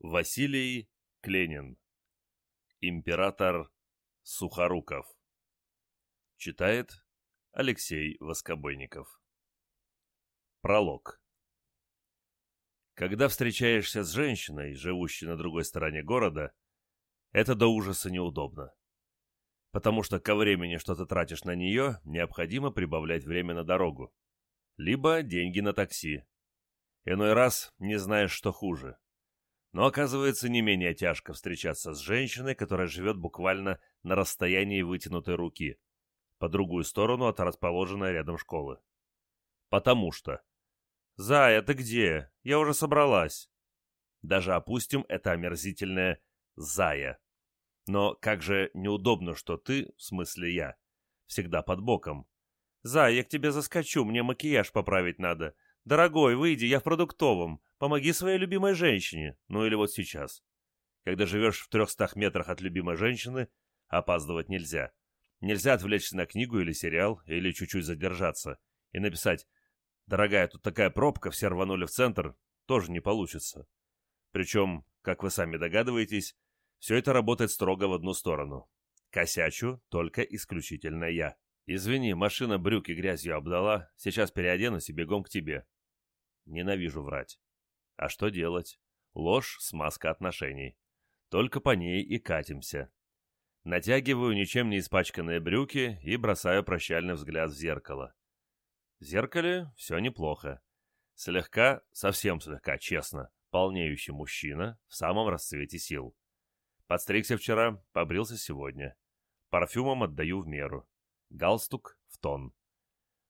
Василий Кленин. Император Сухоруков. Читает Алексей Воскобойников. Пролог. Когда встречаешься с женщиной, живущей на другой стороне города, это до ужаса неудобно. Потому что ко времени, что ты тратишь на нее, необходимо прибавлять время на дорогу. Либо деньги на такси. Иной раз не знаешь, что хуже – но оказывается не менее тяжко встречаться с женщиной, которая живет буквально на расстоянии вытянутой руки, по другую сторону от расположенной рядом школы. Потому что... «Зая, ты где? Я уже собралась». Даже опустим это омерзительное «зая». Но как же неудобно, что ты, в смысле я, всегда под боком. «Зая, я к тебе заскочу, мне макияж поправить надо. Дорогой, выйди, я в продуктовом. Помоги своей любимой женщине. Ну или вот сейчас. Когда живешь в трехстах метрах от любимой женщины, опаздывать нельзя. Нельзя отвлечься на книгу или сериал, или чуть-чуть задержаться. И написать «Дорогая, тут такая пробка, все рванули в центр» тоже не получится. Причем, как вы сами догадываетесь, все это работает строго в одну сторону. Косячу только исключительно я. Извини, машина брюки грязью обдала, сейчас переоденусь и бегом к тебе. Ненавижу врать. А что делать? Ложь — смазка отношений. Только по ней и катимся. Натягиваю ничем не испачканные брюки и бросаю прощальный взгляд в зеркало. В зеркале все неплохо. Слегка, совсем слегка, честно, полнеющий мужчина в самом расцвете сил. Подстригся вчера, побрился сегодня. Парфюмом отдаю в меру. Галстук в тон.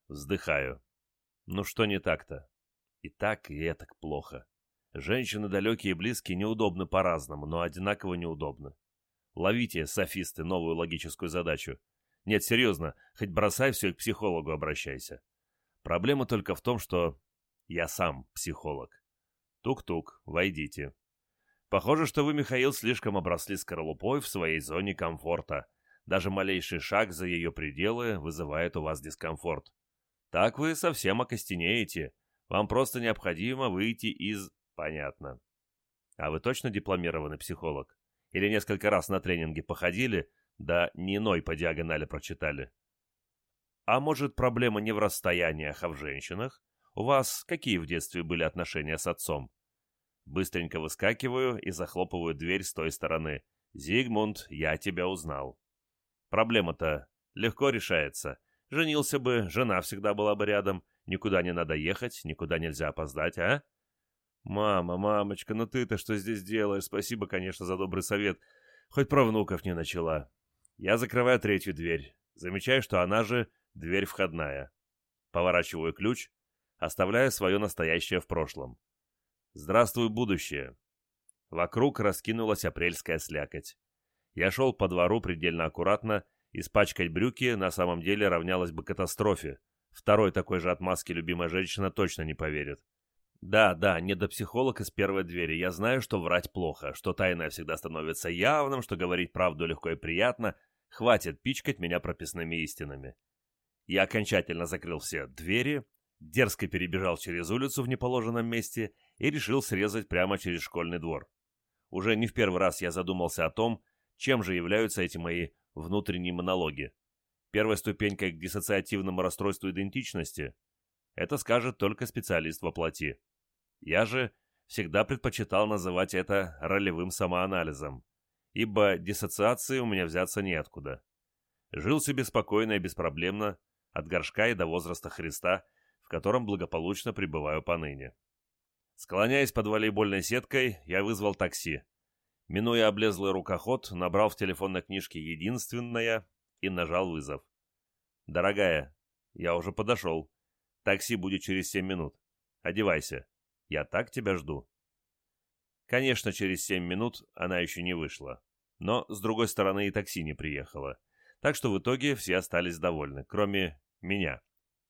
Вздыхаю. Ну что не так-то? И так, и так плохо. Женщины далекие и близкие неудобны по-разному, но одинаково неудобны. Ловите, софисты, новую логическую задачу. Нет, серьезно, хоть бросай все и к психологу обращайся. Проблема только в том, что я сам психолог. Тук-тук, войдите. Похоже, что вы, Михаил, слишком обросли скорлупой в своей зоне комфорта. Даже малейший шаг за ее пределы вызывает у вас дискомфорт. Так вы совсем окостенеете, вам просто необходимо выйти из... Понятно. А вы точно дипломированный психолог? Или несколько раз на тренинге походили, да не иной по диагонали прочитали? А может, проблема не в расстояниях, а в женщинах? У вас какие в детстве были отношения с отцом? Быстренько выскакиваю и захлопываю дверь с той стороны. «Зигмунд, я тебя узнал». Проблема-то легко решается. Женился бы, жена всегда была бы рядом, Никуда не надо ехать, никуда нельзя опоздать, а? Мама, мамочка, ну ты-то что здесь делаешь? Спасибо, конечно, за добрый совет. Хоть про внуков не начала. Я закрываю третью дверь. Замечаю, что она же дверь входная. Поворачиваю ключ, оставляя свое настоящее в прошлом. Здравствуй, будущее. Вокруг раскинулась апрельская слякоть. Я шел по двору предельно аккуратно, испачкать брюки на самом деле равнялось бы катастрофе. Второй такой же отмазки любимая женщина точно не поверит. Да, да, не до психолог из первой двери. Я знаю, что врать плохо, что тайное всегда становится явным, что говорить правду легко и приятно. Хватит пичкать меня прописными истинами. Я окончательно закрыл все двери, дерзко перебежал через улицу в неположенном месте и решил срезать прямо через школьный двор. Уже не в первый раз я задумался о том, чем же являются эти мои внутренние монологи. Первой ступенькой к диссоциативному расстройству идентичности это скажет только специалист во плоти. Я же всегда предпочитал называть это ролевым самоанализом, ибо диссоциации у меня взяться неоткуда. Жил себе спокойно и беспроблемно, от горшка и до возраста Христа, в котором благополучно пребываю поныне. Склоняясь под волейбольной сеткой, я вызвал такси. Минуя облезлый рукоход, набрал в телефонной книжке «Единственное» и нажал вызов. «Дорогая, я уже подошел. Такси будет через семь минут. Одевайся. Я так тебя жду». Конечно, через семь минут она еще не вышла. Но, с другой стороны, и такси не приехало. Так что в итоге все остались довольны, кроме меня.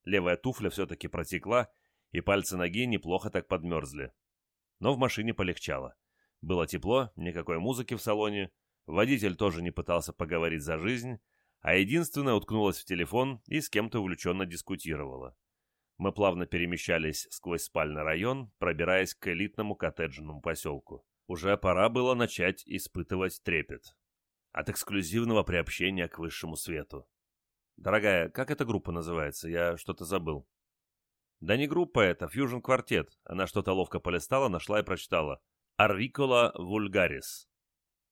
Левая туфля все-таки протекла, и пальцы ноги неплохо так подмерзли. Но в машине полегчало. Было тепло, никакой музыки в салоне, водитель тоже не пытался поговорить за жизнь, а единственная уткнулась в телефон и с кем-то увлеченно дискутировала. Мы плавно перемещались сквозь спальный район, пробираясь к элитному коттеджному поселку. уже пора было начать испытывать трепет. От эксклюзивного приобщения к высшему свету. Дорогая, как эта группа называется? Я что-то забыл. Да не группа это, Fusion Quartet. Она что-то ловко полистала, нашла и прочитала. Арвикола вульгарис.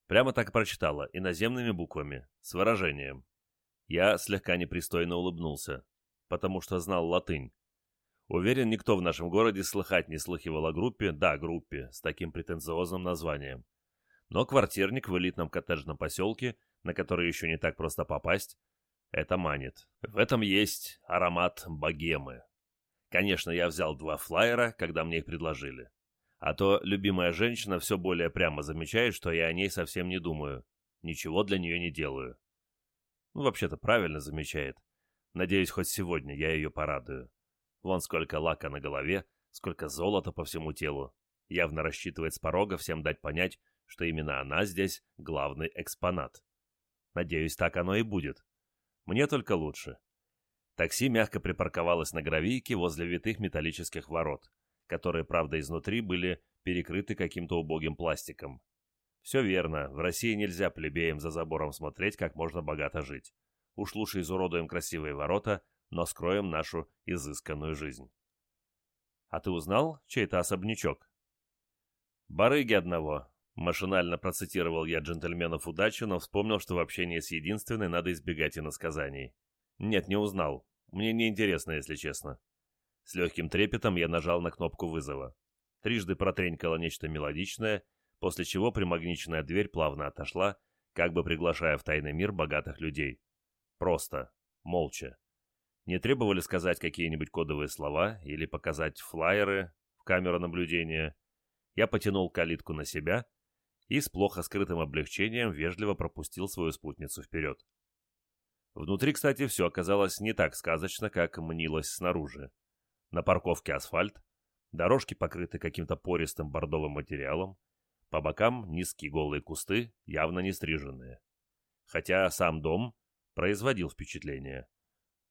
Прямо так прочитала, иноземными буквами, с выражением. Я слегка непристойно улыбнулся, потому что знал латынь. Уверен, никто в нашем городе слыхать не слыхивал о группе, да, группе, с таким претенциозным названием. Но квартирник в элитном коттеджном поселке, на который еще не так просто попасть, это манит. В этом есть аромат богемы. Конечно, я взял два флайера, когда мне их предложили. А то любимая женщина все более прямо замечает, что я о ней совсем не думаю. Ничего для нее не делаю. Ну, вообще-то правильно замечает. Надеюсь, хоть сегодня я ее порадую. Вон сколько лака на голове, сколько золота по всему телу. Явно рассчитывает с порога всем дать понять, что именно она здесь главный экспонат. Надеюсь, так оно и будет. Мне только лучше. Такси мягко припарковалось на гравийке возле витых металлических ворот, которые, правда, изнутри были перекрыты каким-то убогим пластиком. Все верно, в России нельзя плебеям за забором смотреть, как можно богато жить. Уж лучше изуродуем красивые ворота, но скроем нашу изысканную жизнь. А ты узнал, чей это особнячок? Барыги одного. Машинально процитировал я джентльменов удачи, но вспомнил, что в общении с единственной надо избегать иносказаний. Нет, не узнал. Мне не интересно, если честно. С легким трепетом я нажал на кнопку вызова. Трижды протренькало нечто мелодичное, после чего примагниченная дверь плавно отошла, как бы приглашая в тайный мир богатых людей. Просто, молча. Не требовали сказать какие-нибудь кодовые слова или показать флаеры в камеру наблюдения. Я потянул калитку на себя и с плохо скрытым облегчением вежливо пропустил свою спутницу вперед. Внутри, кстати, все оказалось не так сказочно, как мнилось снаружи. На парковке асфальт, дорожки покрыты каким-то пористым бордовым материалом, по бокам низкие голые кусты, явно не стриженные. Хотя сам дом производил впечатление.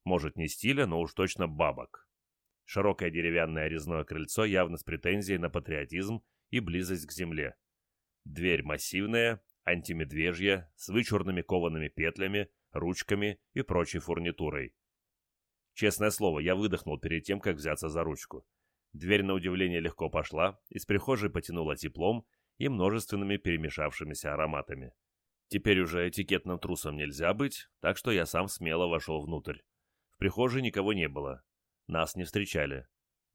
Может, не стиля, но уж точно бабок. Широкое деревянное резное крыльцо явно с претензией на патриотизм и близость к земле. Дверь массивная, антимедвежья, с вычурными коваными петлями, ручками и прочей фурнитурой. Честное слово, я выдохнул перед тем, как взяться за ручку. Дверь, на удивление, легко пошла, из прихожей потянула теплом и множественными перемешавшимися ароматами. Теперь уже этикетным трусом нельзя быть, так что я сам смело вошел внутрь. В прихожей никого не было. Нас не встречали.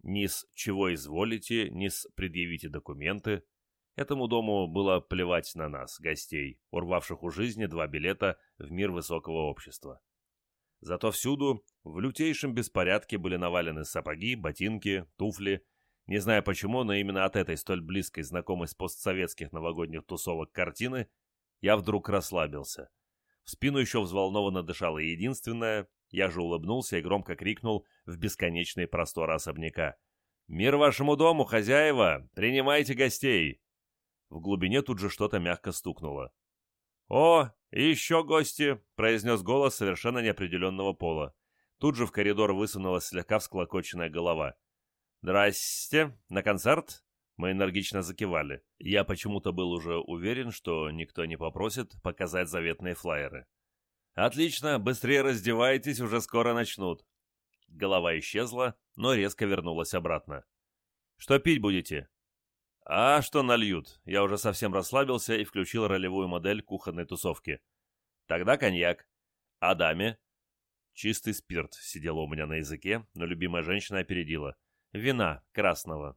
Ни с «чего изволите», ни с «предъявите документы». Этому дому было плевать на нас, гостей, урвавших у жизни два билета в мир высокого общества. Зато всюду в лютейшем беспорядке были навалены сапоги, ботинки, туфли. Не знаю почему, но именно от этой столь близкой знакомой с постсоветских новогодних тусовок картины я вдруг расслабился. В спину еще взволнованно дышала единственная, я же улыбнулся и громко крикнул в бесконечные просторы особняка. «Мир вашему дому, хозяева! Принимайте гостей!» В глубине тут же что-то мягко стукнуло. «О, еще гости!» — произнес голос совершенно неопределенного пола. Тут же в коридор высунулась слегка всклокоченная голова. «Здрасте! На концерт?» Мы энергично закивали. Я почему-то был уже уверен, что никто не попросит показать заветные флаеры. «Отлично, быстрее раздевайтесь, уже скоро начнут». Голова исчезла, но резко вернулась обратно. «Что пить будете?» «А что нальют?» Я уже совсем расслабился и включил ролевую модель кухонной тусовки. «Тогда коньяк. А даме?» Чистый спирт сидел у меня на языке, но любимая женщина опередила. «Вина, красного».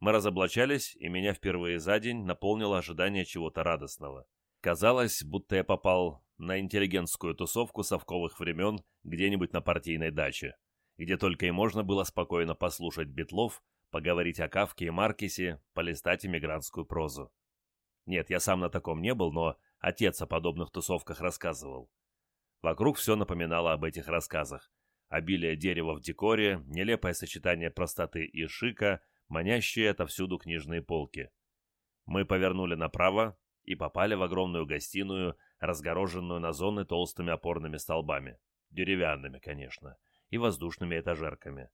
Мы разоблачались, и меня впервые за день наполнило ожидание чего-то радостного. Казалось, будто я попал на интеллигентскую тусовку совковых времен где-нибудь на партийной даче, где только и можно было спокойно послушать битлов, поговорить о Кавке и Маркесе, полистать иммигрантскую прозу. Нет, я сам на таком не был, но отец о подобных тусовках рассказывал. Вокруг все напоминало об этих рассказах. Обилие дерева в декоре, нелепое сочетание простоты и шика, манящие отовсюду книжные полки. Мы повернули направо и попали в огромную гостиную, разгороженную на зоны толстыми опорными столбами. Деревянными, конечно, и воздушными этажерками.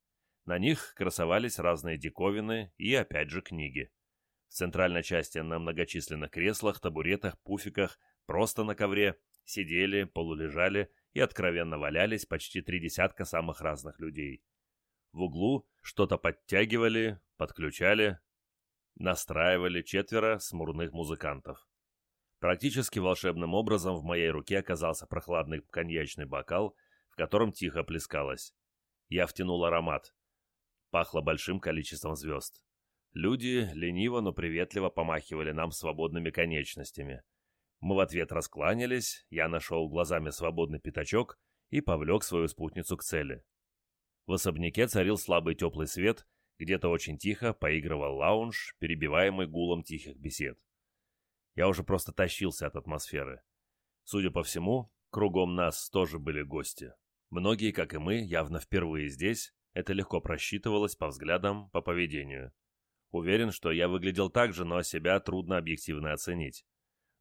На них красовались разные диковины и, опять же, книги. В центральной части на многочисленных креслах, табуретах, пуфиках, просто на ковре, сидели, полулежали и откровенно валялись почти три десятка самых разных людей. В углу что-то подтягивали, подключали, настраивали четверо смурных музыкантов. Практически волшебным образом в моей руке оказался прохладный коньячный бокал, в котором тихо плескалось. Я втянул аромат. Пахло большим количеством звезд. Люди лениво, но приветливо помахивали нам свободными конечностями. Мы в ответ раскланялись, я нашел глазами свободный пятачок и повлек свою спутницу к цели. В особняке царил слабый теплый свет, где-то очень тихо поигрывал лаунж, перебиваемый гулом тихих бесед. Я уже просто тащился от атмосферы. Судя по всему, кругом нас тоже были гости. Многие, как и мы, явно впервые здесь, это легко просчитывалось по взглядам, по поведению. Уверен, что я выглядел так же, но себя трудно объективно оценить.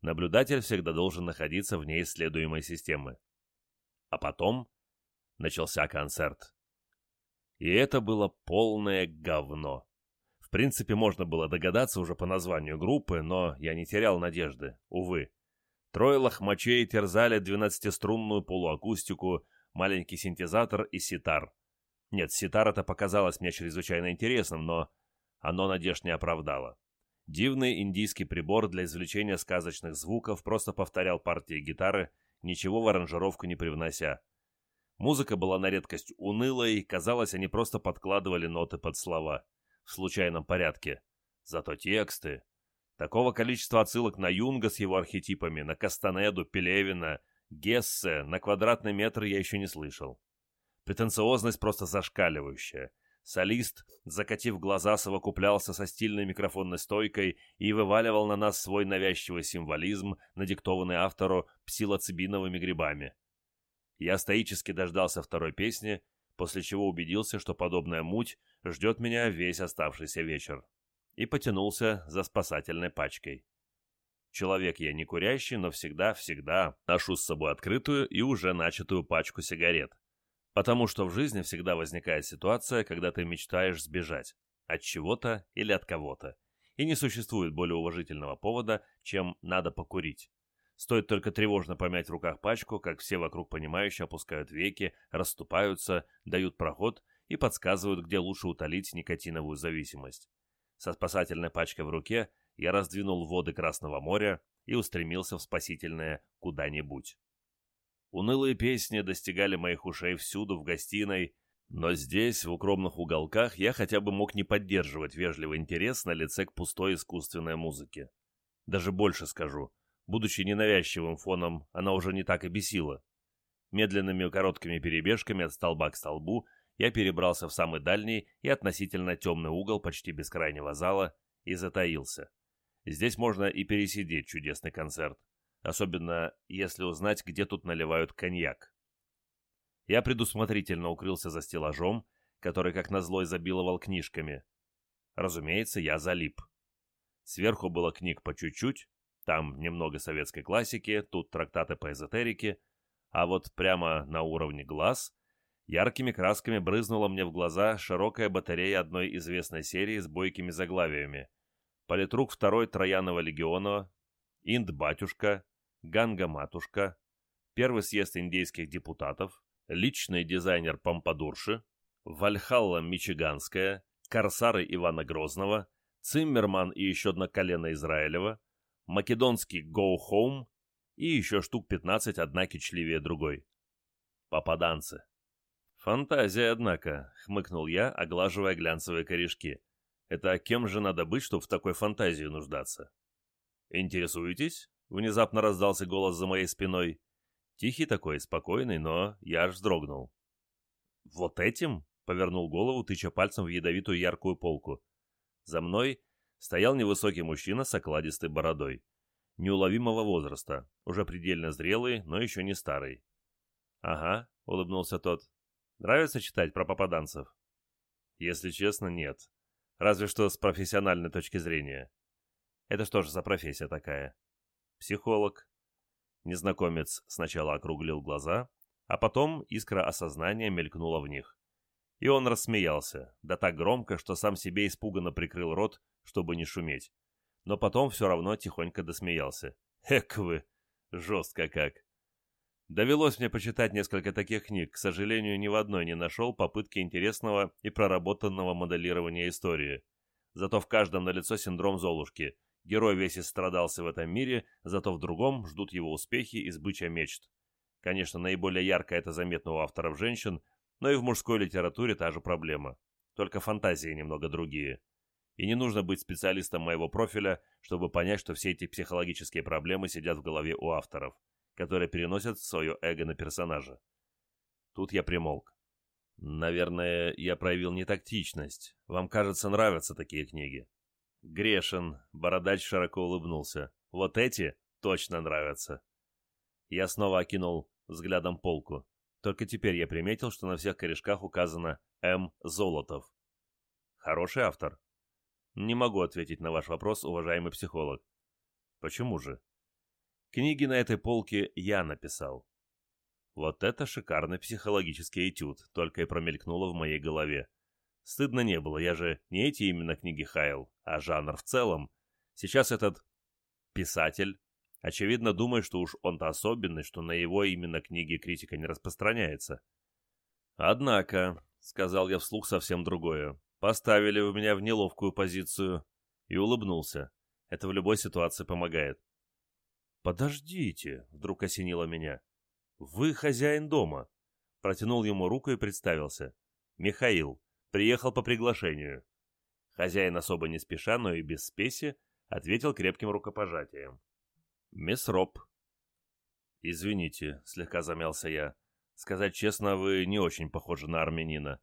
Наблюдатель всегда должен находиться вне исследуемой системы. А потом начался концерт. И это было полное говно. В принципе, можно было догадаться уже по названию группы, но я не терял надежды, увы. Трое лохмачей терзали двенадцатиструнную полуакустику, маленький синтезатор и ситар. Нет, ситар это показалось мне чрезвычайно интересным, но оно надежд не оправдало. Дивный индийский прибор для извлечения сказочных звуков просто повторял партии гитары, ничего в аранжировку не привнося. Музыка была на редкость унылой, казалось, они просто подкладывали ноты под слова. В случайном порядке. Зато тексты... Такого количества отсылок на Юнга с его архетипами, на Кастанеду, Пелевина, Гессе, на квадратный метр я еще не слышал. Претенциозность просто зашкаливающая. Солист, закатив глаза, совокуплялся со стильной микрофонной стойкой и вываливал на нас свой навязчивый символизм, надиктованный автору псилоцибиновыми грибами. Я стоически дождался второй песни, после чего убедился, что подобная муть ждет меня весь оставшийся вечер, и потянулся за спасательной пачкой. Человек я не курящий, но всегда-всегда ношу с собой открытую и уже начатую пачку сигарет. Потому что в жизни всегда возникает ситуация, когда ты мечтаешь сбежать от чего-то или от кого-то, и не существует более уважительного повода, чем «надо покурить». Стоит только тревожно помять в руках пачку, как все вокруг понимающие опускают веки, расступаются, дают проход и подсказывают, где лучше утолить никотиновую зависимость. Со спасательной пачкой в руке я раздвинул воды Красного моря и устремился в спасительное куда-нибудь. Унылые песни достигали моих ушей всюду в гостиной, но здесь, в укромных уголках, я хотя бы мог не поддерживать вежливый интерес на лице к пустой искусственной музыке. Даже больше скажу – Будучи ненавязчивым фоном, она уже не так и бесила. Медленными короткими перебежками от столба к столбу я перебрался в самый дальний и относительно темный угол почти бескрайнего зала и затаился. Здесь можно и пересидеть чудесный концерт, особенно если узнать, где тут наливают коньяк. Я предусмотрительно укрылся за стеллажом, который, как назло, изобиловал книжками. Разумеется, я залип. Сверху было книг по чуть-чуть, там немного советской классики, тут трактаты по эзотерике, а вот прямо на уровне глаз яркими красками брызнула мне в глаза широкая батарея одной известной серии с бойкими заглавиями. Политрук второй Троянова легиона, Инд-батюшка, Ганга-матушка, Первый съезд индейских депутатов, личный дизайнер Помпадурши, Вальхалла Мичиганская, Корсары Ивана Грозного, Циммерман и еще одно колено Израилева, македонский «Go Home» и еще штук 15, одна кичливее другой. Попаданцы. Фантазия, однако, хмыкнул я, оглаживая глянцевые корешки. Это кем же надо быть, чтобы в такой фантазии нуждаться? Интересуетесь? Внезапно раздался голос за моей спиной. Тихий такой, спокойный, но я аж вздрогнул. «Вот этим?» — повернул голову, тыча пальцем в ядовитую яркую полку. За мной стоял невысокий мужчина с окладистой бородой. Неуловимого возраста, уже предельно зрелый, но еще не старый. «Ага», — улыбнулся тот. «Нравится читать про попаданцев?» «Если честно, нет. Разве что с профессиональной точки зрения». «Это что же за профессия такая?» «Психолог». Незнакомец сначала округлил глаза, а потом искра осознания мелькнула в них. И он рассмеялся, да так громко, что сам себе испуганно прикрыл рот, чтобы не шуметь. но потом все равно тихонько досмеялся. Эк вы! Жестко как. Довелось мне почитать несколько таких книг, к сожалению, ни в одной не нашел попытки интересного и проработанного моделирования истории. Зато в каждом налицо синдром Золушки. Герой весь истрадался в этом мире, зато в другом ждут его успехи и сбыча мечт. Конечно, наиболее ярко это заметно у авторов женщин, но и в мужской литературе та же проблема. Только фантазии немного другие. И не нужно быть специалистом моего профиля, чтобы понять, что все эти психологические проблемы сидят в голове у авторов которые переносят свое эго на персонажа. Тут я примолк. Наверное, я проявил нетактичность. Вам, кажется, нравятся такие книги. Грешен, бородач широко улыбнулся. Вот эти точно нравятся. Я снова окинул взглядом полку. Только теперь я приметил, что на всех корешках указано М. Золотов. Хороший автор? Не могу ответить на ваш вопрос, уважаемый психолог. Почему же? Книги на этой полке я написал. Вот это шикарный психологический этюд, только и промелькнуло в моей голове. Стыдно не было, я же не эти именно книги хаял, а жанр в целом. Сейчас этот писатель, очевидно, думает, что уж он-то особенный, что на его именно книги критика не распространяется. Однако, сказал я вслух совсем другое, поставили вы меня в неловкую позицию. И улыбнулся. Это в любой ситуации помогает. «Подождите!» — вдруг осенило меня. «Вы хозяин дома!» Протянул ему руку и представился. «Михаил. Приехал по приглашению». Хозяин особо не спеша, но и без спеси, ответил крепким рукопожатием. «Мисс Роб». «Извините», — слегка замялся я. «Сказать честно, вы не очень похожи на армянина».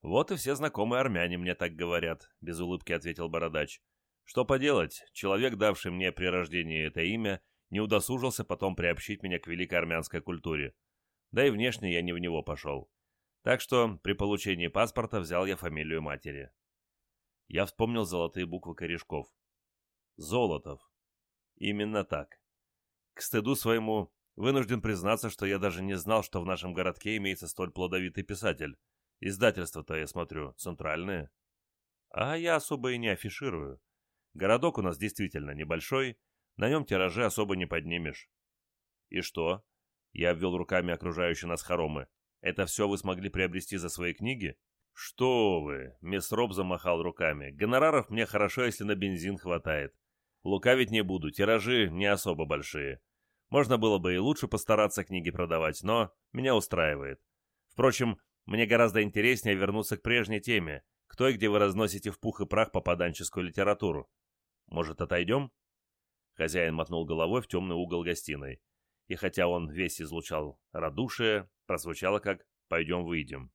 «Вот и все знакомые армяне мне так говорят», — без улыбки ответил бородач. «Что поделать, человек, давший мне при рождении это имя, не удосужился потом приобщить меня к великой армянской культуре. Да и внешне я не в него пошел. Так что при получении паспорта взял я фамилию матери. Я вспомнил золотые буквы корешков. Золотов. Именно так. К стыду своему вынужден признаться, что я даже не знал, что в нашем городке имеется столь плодовитый писатель. Издательство-то, я смотрю, центральное. А я особо и не афиширую. Городок у нас действительно небольшой, на нем тиражи особо не поднимешь. И что? Я обвел руками окружающие нас хоромы. Это все вы смогли приобрести за свои книги? Что вы? Мисс Роб замахал руками. Гонораров мне хорошо, если на бензин хватает. Лукавить не буду, тиражи не особо большие. Можно было бы и лучше постараться книги продавать, но меня устраивает. Впрочем, мне гораздо интереснее вернуться к прежней теме, кто и где вы разносите в пух и прах попаданческую литературу. Может, отойдем? Хозяин мотнул головой в темный угол гостиной. И хотя он весь излучал радушие, прозвучало как «пойдем выйдем».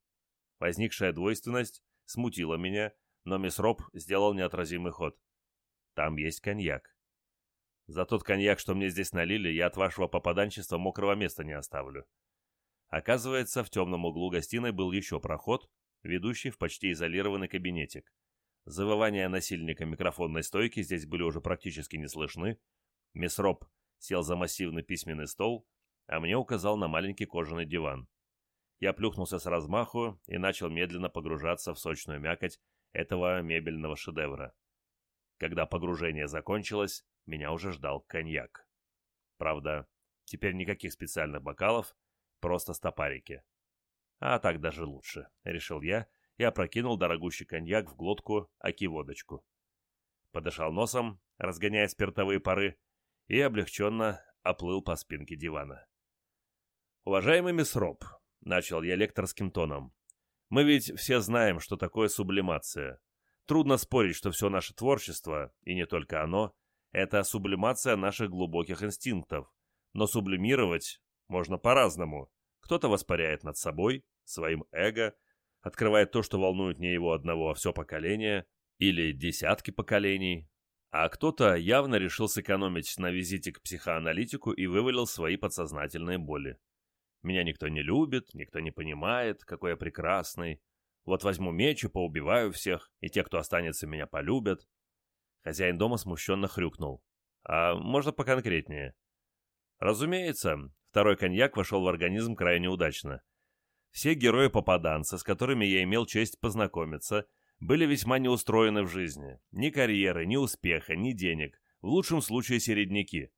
Возникшая двойственность смутила меня, но мисс Роб сделал неотразимый ход. «Там есть коньяк. За тот коньяк, что мне здесь налили, я от вашего попаданчества мокрого места не оставлю». Оказывается, в темном углу гостиной был еще проход, ведущий в почти изолированный кабинетик. Завывания насильника микрофонной стойки здесь были уже практически не слышны, Мисс Роб сел за массивный письменный стол, а мне указал на маленький кожаный диван. Я плюхнулся с размаху и начал медленно погружаться в сочную мякоть этого мебельного шедевра. Когда погружение закончилось, меня уже ждал коньяк. Правда, теперь никаких специальных бокалов, просто стопарики. А так даже лучше, решил я и опрокинул дорогущий коньяк в глотку аки-водочку. Подышал носом, разгоняя спиртовые пары, и облегченно оплыл по спинке дивана. «Уважаемый мисс Роб», — начал я лекторским тоном, — «мы ведь все знаем, что такое сублимация. Трудно спорить, что все наше творчество, и не только оно, это сублимация наших глубоких инстинктов. Но сублимировать можно по-разному. Кто-то воспаряет над собой, своим эго, открывает то, что волнует не его одного, а все поколение, или десятки поколений, а кто-то явно решил сэкономить на визите к психоаналитику и вывалил свои подсознательные боли. Меня никто не любит, никто не понимает, какой я прекрасный. Вот возьму меч и поубиваю всех, и те, кто останется, меня полюбят. Хозяин дома смущенно хрюкнул. А можно поконкретнее? Разумеется, второй коньяк вошел в организм крайне удачно. Все герои-попаданцы, с которыми я имел честь познакомиться, были весьма неустроены в жизни. Ни карьеры, ни успеха, ни денег. В лучшем случае середняки.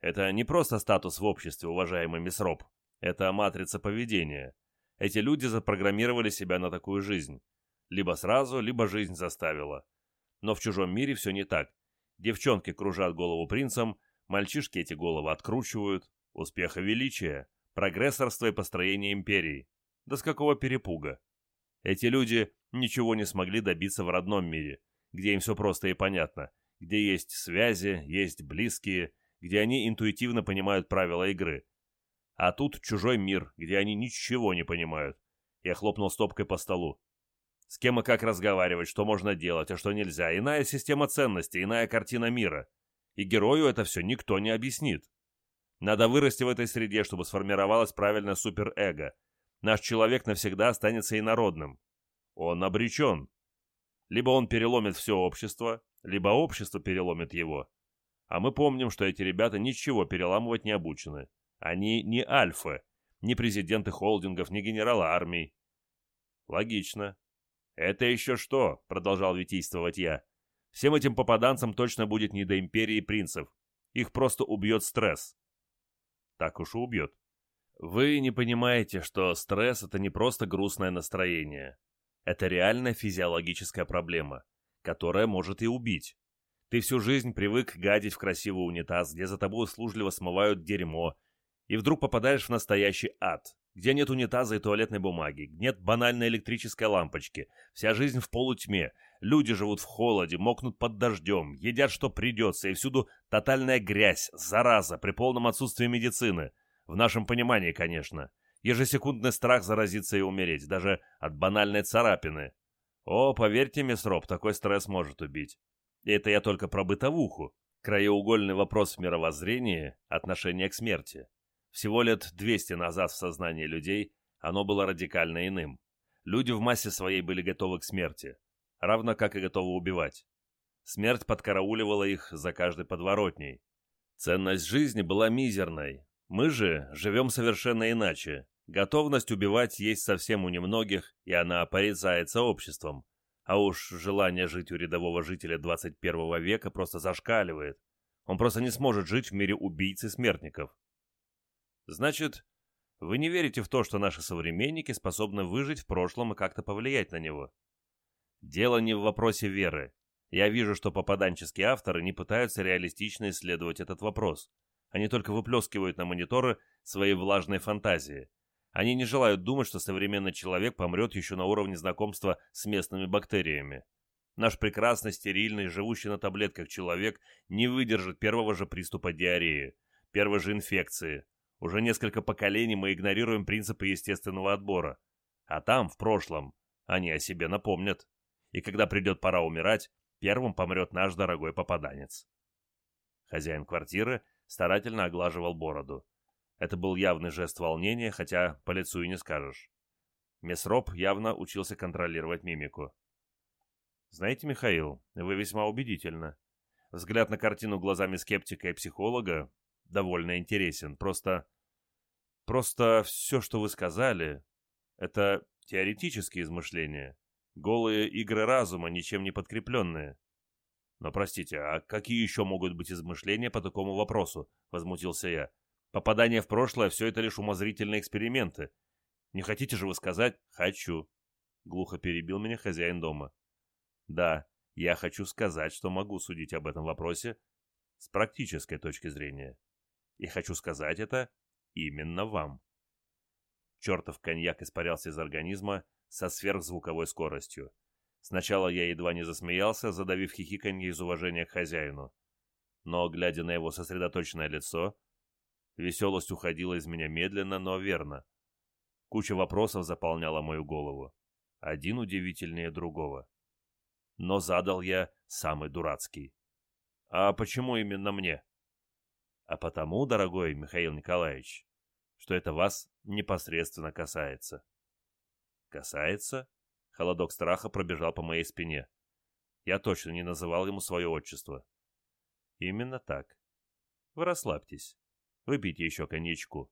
Это не просто статус в обществе, уважаемый мисс Роб. Это матрица поведения. Эти люди запрограммировали себя на такую жизнь. Либо сразу, либо жизнь заставила. Но в чужом мире все не так. Девчонки кружат голову принцам, мальчишки эти головы откручивают. Успеха величия, прогрессорство и построение империи. Да с какого перепуга? Эти люди ничего не смогли добиться в родном мире, где им все просто и понятно, где есть связи, есть близкие, где они интуитивно понимают правила игры. А тут чужой мир, где они ничего не понимают. Я хлопнул стопкой по столу. С кем и как разговаривать, что можно делать, а что нельзя. Иная система ценностей, иная картина мира. И герою это все никто не объяснит. Надо вырасти в этой среде, чтобы сформировалось правильное суперэго. Наш человек навсегда останется инородным. Он обречен. Либо он переломит все общество, либо общество переломит его. А мы помним, что эти ребята ничего переламывать не обучены. Они не альфы, ни президенты холдингов, ни генералы армий. Логично. Это еще что, продолжал витийствовать я. Всем этим попаданцам точно будет не до империи принцев. Их просто убьет стресс. Так уж и убьет. Вы не понимаете, что стресс — это не просто грустное настроение. Это реальная физиологическая проблема, которая может и убить. Ты всю жизнь привык гадить в красивый унитаз, где за тобой услужливо смывают дерьмо, и вдруг попадаешь в настоящий ад, где нет унитаза и туалетной бумаги, нет банальной электрической лампочки, вся жизнь в полутьме, люди живут в холоде, мокнут под дождем, едят что придется, и всюду тотальная грязь, зараза, при полном отсутствии медицины. В нашем понимании, конечно. Ежесекундный страх заразиться и умереть, даже от банальной царапины. О, поверьте, мисс Роб, такой стресс может убить. И это я только про бытовуху. Краеугольный вопрос в мировоззрении – отношение к смерти. Всего лет 200 назад в сознании людей оно было радикально иным. Люди в массе своей были готовы к смерти, равно как и готовы убивать. Смерть подкарауливала их за каждой подворотней. Ценность жизни была мизерной. Мы же живем совершенно иначе. Готовность убивать есть совсем у немногих, и она порицается обществом. А уж желание жить у рядового жителя 21 века просто зашкаливает. Он просто не сможет жить в мире убийц и смертников. Значит, вы не верите в то, что наши современники способны выжить в прошлом и как-то повлиять на него? Дело не в вопросе веры. Я вижу, что попаданческие авторы не пытаются реалистично исследовать этот вопрос. Они только выплескивают на мониторы свои влажные фантазии. Они не желают думать, что современный человек помрет еще на уровне знакомства с местными бактериями. Наш прекрасный, стерильный, живущий на таблетках человек не выдержит первого же приступа диареи, первой же инфекции. Уже несколько поколений мы игнорируем принципы естественного отбора. А там, в прошлом, они о себе напомнят. И когда придет пора умирать, первым помрет наш дорогой попаданец. Хозяин квартиры старательно оглаживал бороду. Это был явный жест волнения, хотя по лицу и не скажешь. Месроп явно учился контролировать мимику. «Знаете, Михаил, вы весьма убедительны. Взгляд на картину глазами скептика и психолога довольно интересен. Просто... Просто все, что вы сказали, это теоретические измышления. Голые игры разума, ничем не подкрепленные. Но простите, а какие еще могут быть измышления по такому вопросу? Возмутился я. Попадание в прошлое — все это лишь умозрительные эксперименты. Не хотите же вы сказать «хочу»?» Глухо перебил меня хозяин дома. Да, я хочу сказать, что могу судить об этом вопросе с практической точки зрения. И хочу сказать это именно вам. Чертов коньяк испарялся из организма со сверхзвуковой скоростью. Сначала я едва не засмеялся, задавив хихиканье из уважения к хозяину. Но, глядя на его сосредоточенное лицо, Веселость уходила из меня медленно, но верно. Куча вопросов заполняла мою голову. Один удивительнее другого. Но задал я самый дурацкий. А почему именно мне? А потому, дорогой Михаил Николаевич, что это вас непосредственно касается. Касается? Холодок страха пробежал по моей спине. Я точно не называл ему свое отчество. Именно так. Вы расслабьтесь. Выпейте еще коньячку.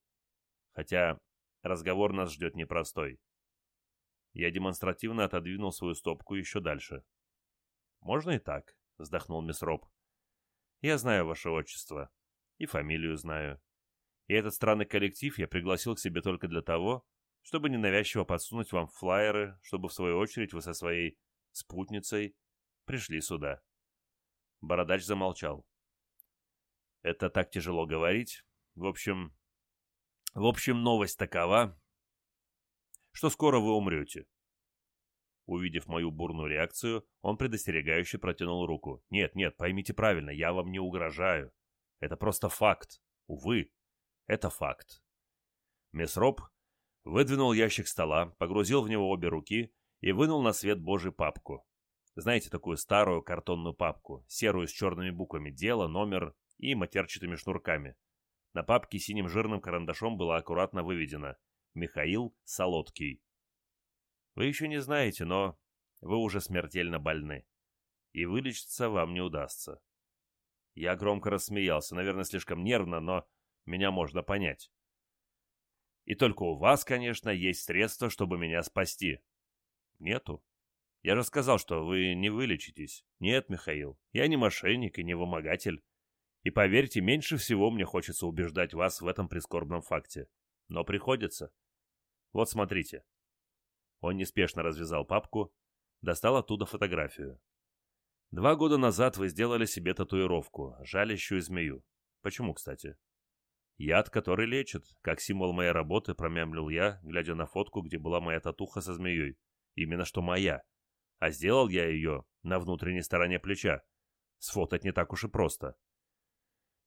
Хотя разговор нас ждет непростой. Я демонстративно отодвинул свою стопку еще дальше. «Можно и так», — вздохнул мисс Роб. «Я знаю ваше отчество. И фамилию знаю. И этот странный коллектив я пригласил к себе только для того, чтобы ненавязчиво подсунуть вам флаеры, чтобы в свою очередь вы со своей спутницей пришли сюда». Бородач замолчал. «Это так тяжело говорить. В общем... В общем, новость такова, что скоро вы умрете. Увидев мою бурную реакцию, он предостерегающе протянул руку. «Нет, нет, поймите правильно, я вам не угрожаю. Это просто факт. Увы, это факт». Мисс Роб выдвинул ящик стола, погрузил в него обе руки и вынул на свет Божий папку. Знаете, такую старую картонную папку, серую с черными буквами «Дело», «Номер» и матерчатыми шнурками. На папке синим жирным карандашом было аккуратно выведено Михаил Солодкий. Вы еще не знаете, но вы уже смертельно больны. И вылечиться вам не удастся. Я громко рассмеялся, наверное, слишком нервно, но меня можно понять. И только у вас, конечно, есть средства, чтобы меня спасти. Нету. Я же сказал, что вы не вылечитесь. Нет, Михаил, я не мошенник и не вымогатель. И поверьте, меньше всего мне хочется убеждать вас в этом прискорбном факте. Но приходится. Вот смотрите. Он неспешно развязал папку, достал оттуда фотографию. Два года назад вы сделали себе татуировку, жалящую змею. Почему, кстати? Яд, который лечит, как символ моей работы, промямлил я, глядя на фотку, где была моя татуха со змеей. Именно что моя. А сделал я ее на внутренней стороне плеча. Сфотать не так уж и просто.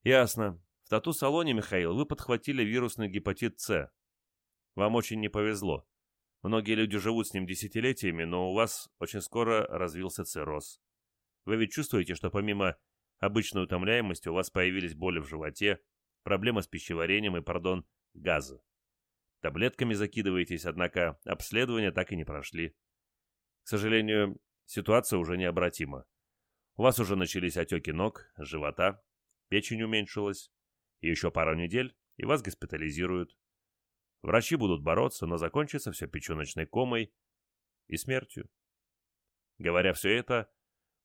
Ясно. В тату-салоне, Михаил, вы подхватили вирусный гепатит С. Вам очень не повезло. Многие люди живут с ним десятилетиями, но у вас очень скоро развился цирроз. Вы ведь чувствуете, что помимо обычной утомляемости у вас появились боли в животе, проблемы с пищеварением и, пардон, газы. Таблетками закидываетесь, однако обследования так и не прошли. К сожалению, ситуация уже необратима. У вас уже начались отеки ног, живота, печень уменьшилась, и еще пару недель, и вас госпитализируют. Врачи будут бороться, но закончится все печеночной комой и смертью. Говоря все это,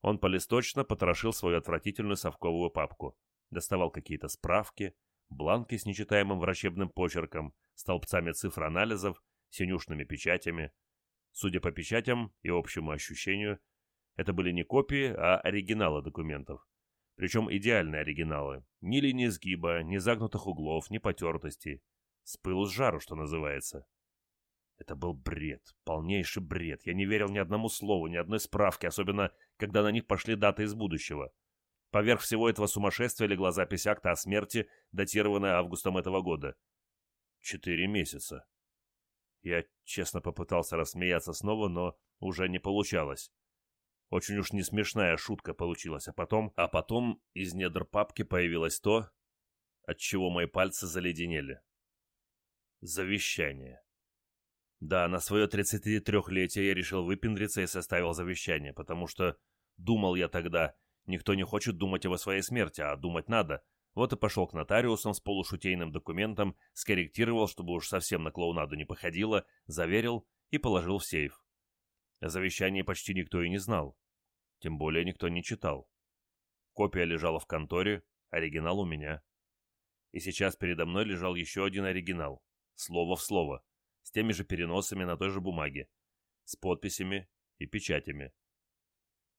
он полисточно потрошил свою отвратительную совковую папку, доставал какие-то справки, бланки с нечитаемым врачебным почерком, столбцами цифр анализов, синюшными печатями. Судя по печатям и общему ощущению, это были не копии, а оригиналы документов. Причем идеальные оригиналы. Ни линии сгиба, ни загнутых углов, ни потертостей. С пылу с жару, что называется. Это был бред, полнейший бред. Я не верил ни одному слову, ни одной справке, особенно когда на них пошли даты из будущего. Поверх всего этого сумасшествия легла запись акта о смерти, датированная августом этого года. Четыре месяца. Я честно попытался рассмеяться снова, но уже не получалось. Очень уж не смешная шутка получилась, а потом... А потом из недр папки появилось то, от чего мои пальцы заледенели. Завещание. Да, на свое 33-летие я решил выпендриться и составил завещание, потому что, думал я тогда, никто не хочет думать о своей смерти, а думать надо. Вот и пошел к нотариусам с полушутейным документом, скорректировал, чтобы уж совсем на клоунаду не походило, заверил и положил в сейф. О завещании почти никто и не знал. Тем более никто не читал. Копия лежала в конторе, оригинал у меня. И сейчас передо мной лежал еще один оригинал слово в слово, с теми же переносами на той же бумаге, с подписями и печатями.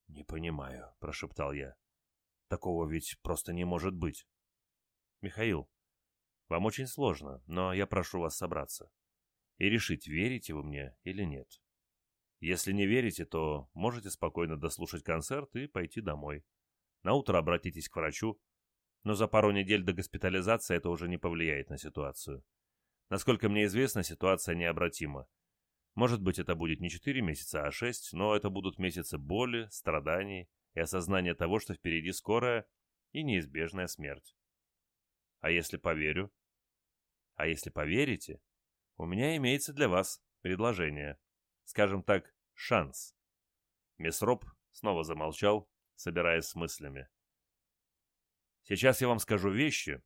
«Не понимаю», — прошептал я. «Такого ведь просто не может быть». «Михаил, вам очень сложно, но я прошу вас собраться и решить, верите вы мне или нет. Если не верите, то можете спокойно дослушать концерт и пойти домой. На утро обратитесь к врачу, но за пару недель до госпитализации это уже не повлияет на ситуацию. Насколько мне известно, ситуация необратима. Может быть, это будет не 4 месяца, а 6, но это будут месяцы боли, страданий и осознания того, что впереди скорая и неизбежная смерть. А если поверю? А если поверите, у меня имеется для вас предложение. Скажем так, шанс. Мисс Роб снова замолчал, собираясь с мыслями. Сейчас я вам скажу вещи,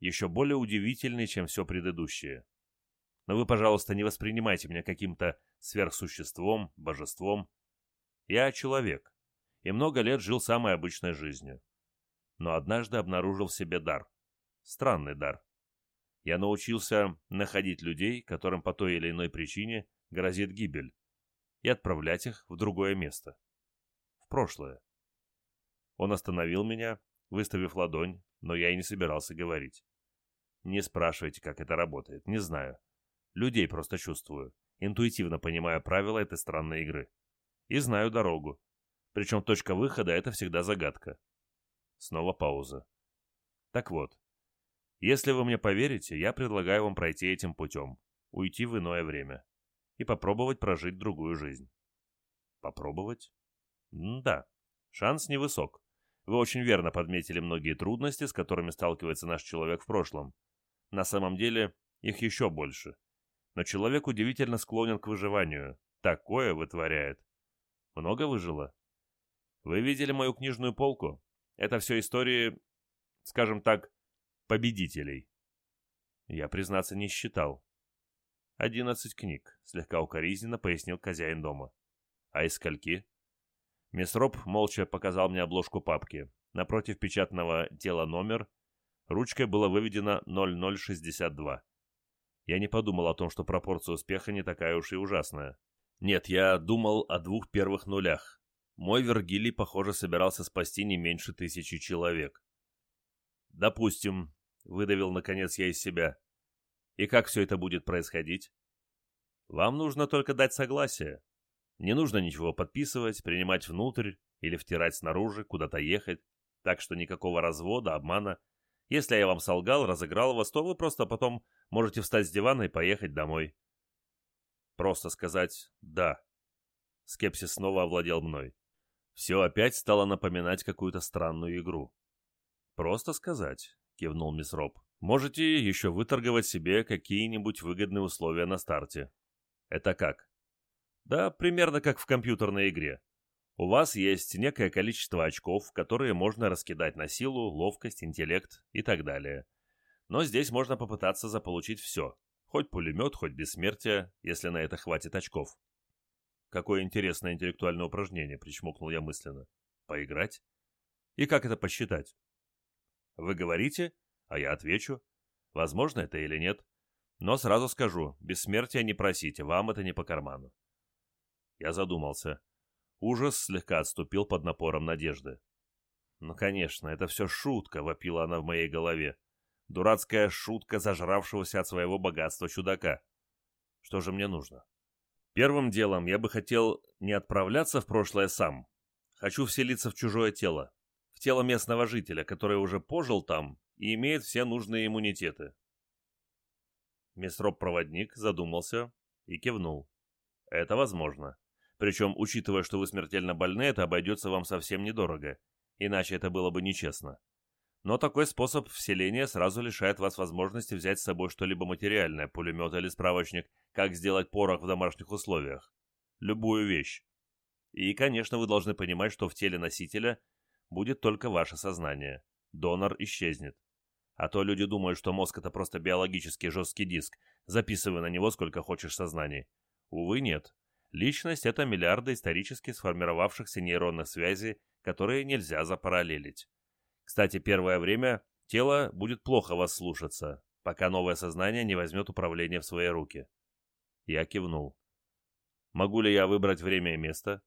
еще более удивительный, чем все предыдущее. Но вы, пожалуйста, не воспринимайте меня каким-то сверхсуществом, божеством. Я человек, и много лет жил самой обычной жизнью. Но однажды обнаружил в себе дар. Странный дар. Я научился находить людей, которым по той или иной причине грозит гибель, и отправлять их в другое место. В прошлое. Он остановил меня, выставив ладонь, но я и не собирался говорить. Не спрашивайте, как это работает, не знаю. Людей просто чувствую, интуитивно понимаю правила этой странной игры. И знаю дорогу. Причем точка выхода — это всегда загадка. Снова пауза. Так вот, если вы мне поверите, я предлагаю вам пройти этим путем, уйти в иное время и попробовать прожить другую жизнь. Попробовать? М да, шанс невысок. Вы очень верно подметили многие трудности, с которыми сталкивается наш человек в прошлом. На самом деле, их еще больше. Но человек удивительно склонен к выживанию. Такое вытворяет. Много выжило? Вы видели мою книжную полку? Это все истории, скажем так, победителей. Я, признаться, не считал. «Одиннадцать книг», — слегка укоризненно пояснил хозяин дома. «А из скольки?» Месроп молча показал мне обложку папки. Напротив печатного тела номер. Ручкой было выведено 0062. Я не подумал о том, что пропорция успеха не такая уж и ужасная. Нет, я думал о двух первых нулях. Мой Вергилий, похоже, собирался спасти не меньше тысячи человек. «Допустим», — выдавил наконец я из себя. «И как все это будет происходить?» «Вам нужно только дать согласие. Не нужно ничего подписывать, принимать внутрь или втирать снаружи, куда-то ехать. Так что никакого развода, обмана. Если я вам солгал, разыграл вас, то вы просто потом можете встать с дивана и поехать домой. Просто сказать «да». Скепсис снова овладел мной. Все опять стало напоминать какую-то странную игру. «Просто сказать», — кивнул мисс Роб. «Можете еще выторговать себе какие-нибудь выгодные условия на старте». «Это как?» Да, примерно как в компьютерной игре. У вас есть некое количество очков, которые можно раскидать на силу, ловкость, интеллект и так далее. Но здесь можно попытаться заполучить все. Хоть пулемет, хоть бессмертие, если на это хватит очков. Какое интересное интеллектуальное упражнение, причмокнул я мысленно. Поиграть? И как это посчитать? Вы говорите, а я отвечу. Возможно это или нет. Но сразу скажу, бессмертия не просите, вам это не по карману. Я задумался. Ужас слегка отступил под напором надежды. «Ну, конечно, это все шутка», — вопила она в моей голове. «Дурацкая шутка зажравшегося от своего богатства чудака. Что же мне нужно?» Первым делом я бы хотел не отправляться в прошлое сам. Хочу вселиться в чужое тело. В тело местного жителя, который уже пожил там и имеет все нужные иммунитеты. Месроп-проводник задумался и кивнул. Это возможно. Причем, учитывая, что вы смертельно больны, это обойдется вам совсем недорого. Иначе это было бы нечестно. Но такой способ вселения сразу лишает вас возможности взять с собой что-либо материальное, пулемет или справочник, как сделать порох в домашних условиях. Любую вещь. И, конечно, вы должны понимать, что в теле носителя будет только ваше сознание. Донор исчезнет. А то люди думают, что мозг это просто биологический жесткий диск, записывая на него сколько хочешь сознаний. Увы, нет. Личность — это миллиарды исторически сформировавшихся нейронных связей, которые нельзя запараллелить. Кстати, первое время тело будет плохо вас слушаться, пока новое сознание не возьмет управление в свои руки. Я кивнул. Могу ли я выбрать время и место?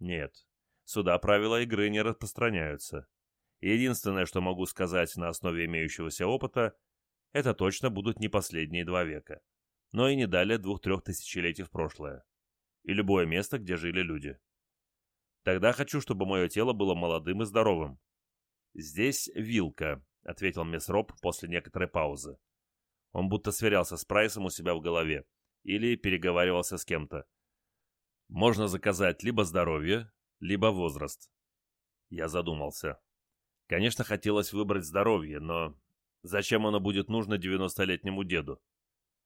Нет. Сюда правила игры не распространяются. Единственное, что могу сказать на основе имеющегося опыта, это точно будут не последние два века, но и не далее двух-трех тысячелетий в прошлое и любое место, где жили люди. Тогда хочу, чтобы мое тело было молодым и здоровым. «Здесь вилка», — ответил мисс Роб после некоторой паузы. Он будто сверялся с прайсом у себя в голове или переговаривался с кем-то. «Можно заказать либо здоровье, либо возраст». Я задумался. Конечно, хотелось выбрать здоровье, но зачем оно будет нужно 90-летнему деду?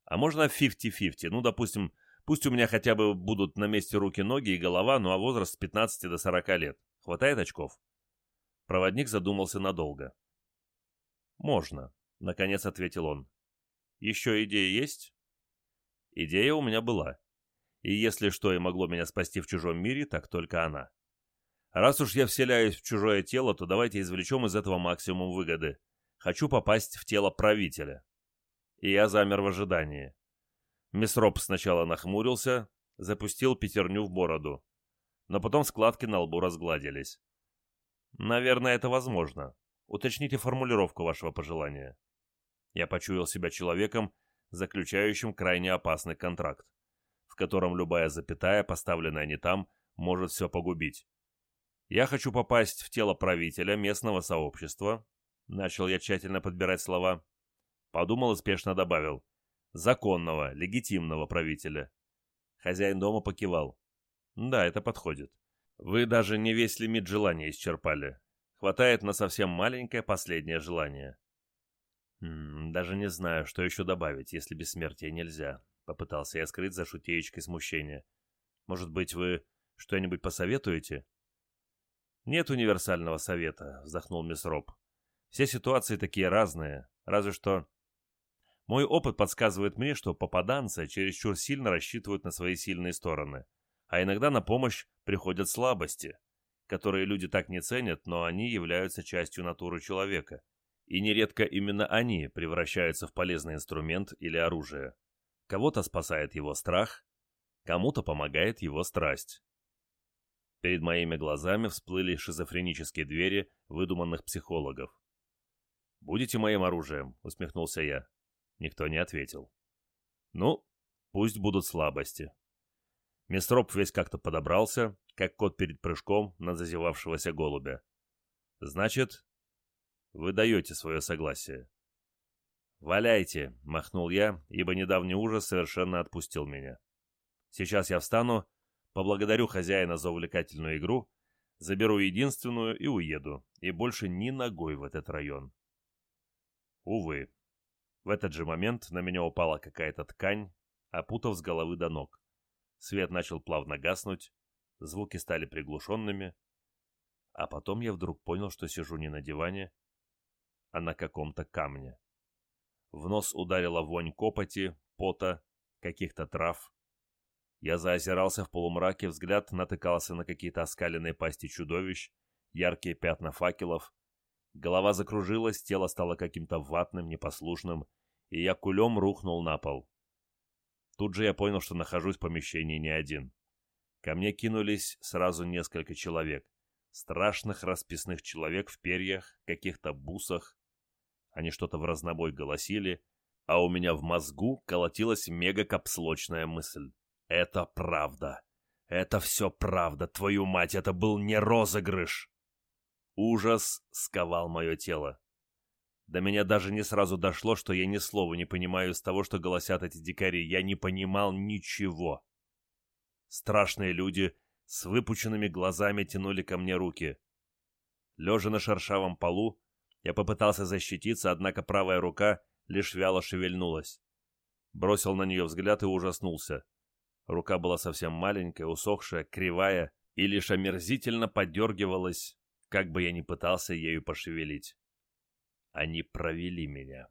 А можно 50-50, ну, допустим, Пусть у меня хотя бы будут на месте руки-ноги и голова, ну а возраст с 15 до 40 лет. Хватает очков?» Проводник задумался надолго. «Можно», — наконец ответил он. «Еще идеи есть?» Идея у меня была. И если что и могло меня спасти в чужом мире, так только она. Раз уж я вселяюсь в чужое тело, то давайте извлечем из этого максимум выгоды. Хочу попасть в тело правителя. И я замер в ожидании. Месроп сначала нахмурился, запустил пятерню в бороду. Но потом складки на лбу разгладились. Наверное, это возможно. Уточните формулировку вашего пожелания. Я почуял себя человеком, заключающим крайне опасный контракт, в котором любая запятая, поставленная не там, может все погубить. Я хочу попасть в тело правителя местного сообщества. Начал я тщательно подбирать слова. Подумал и спешно добавил. Законного, легитимного правителя. Хозяин дома покивал. Да, это подходит. Вы даже не весь лимит желания исчерпали. Хватает на совсем маленькое последнее желание. М -м, даже не знаю, что еще добавить, если бессмертие нельзя. Попытался я скрыть за шутеечкой смущение. Может быть, вы что-нибудь посоветуете? «Нет универсального совета», — вздохнул мисс Роб. «Все ситуации такие разные, разве что...» Мой опыт подсказывает мне, что попаданцы чересчур сильно рассчитывают на свои сильные стороны, а иногда на помощь приходят слабости, которые люди так не ценят, но они являются частью натуры человека, и нередко именно они превращаются в полезный инструмент или оружие. Кого-то спасает его страх, кому-то помогает его страсть. Перед моими глазами всплыли шизофренические двери выдуманных психологов. «Будете моим оружием?» — усмехнулся я. Никто не ответил. «Ну, пусть будут слабости». Мистроп весь как-то подобрался, как кот перед прыжком на зазевавшегося голубя. «Значит, вы даете свое согласие». «Валяйте!» — махнул я, ибо недавний ужас совершенно отпустил меня. «Сейчас я встану Поблагодарю хозяина за увлекательную игру, заберу единственную и уеду, и больше ни ногой в этот район. Увы. В этот же момент на меня упала какая-то ткань, опутав с головы до ног. Свет начал плавно гаснуть, звуки стали приглушенными, а потом я вдруг понял, что сижу не на диване, а на каком-то камне. В нос ударила вонь копоти, пота, каких-то трав. Я заозирался в полумраке, взгляд натыкался на какие-то оскаленные пасти чудовищ, яркие пятна факелов. Голова закружилась, тело стало каким-то ватным, непослушным, и я кулем рухнул на пол. Тут же я понял, что нахожусь в помещении не один. Ко мне кинулись сразу несколько человек. Страшных расписных человек в перьях, каких-то бусах. Они что-то в разнобой голосили, а у меня в мозгу колотилась мегакапслочная мысль. Это правда. Это все правда, твою мать, это был не розыгрыш. Ужас сковал мое тело. До меня даже не сразу дошло, что я ни слова не понимаю из того, что голосят эти дикари. Я не понимал ничего. Страшные люди с выпученными глазами тянули ко мне руки. Лежа на шершавом полу, я попытался защититься, однако правая рука лишь вяло шевельнулась. Бросил на нее взгляд и ужаснулся. Рука была совсем маленькая, усохшая, кривая и лишь омерзительно подергивалась, как бы я ни пытался ею пошевелить. Они провели меня.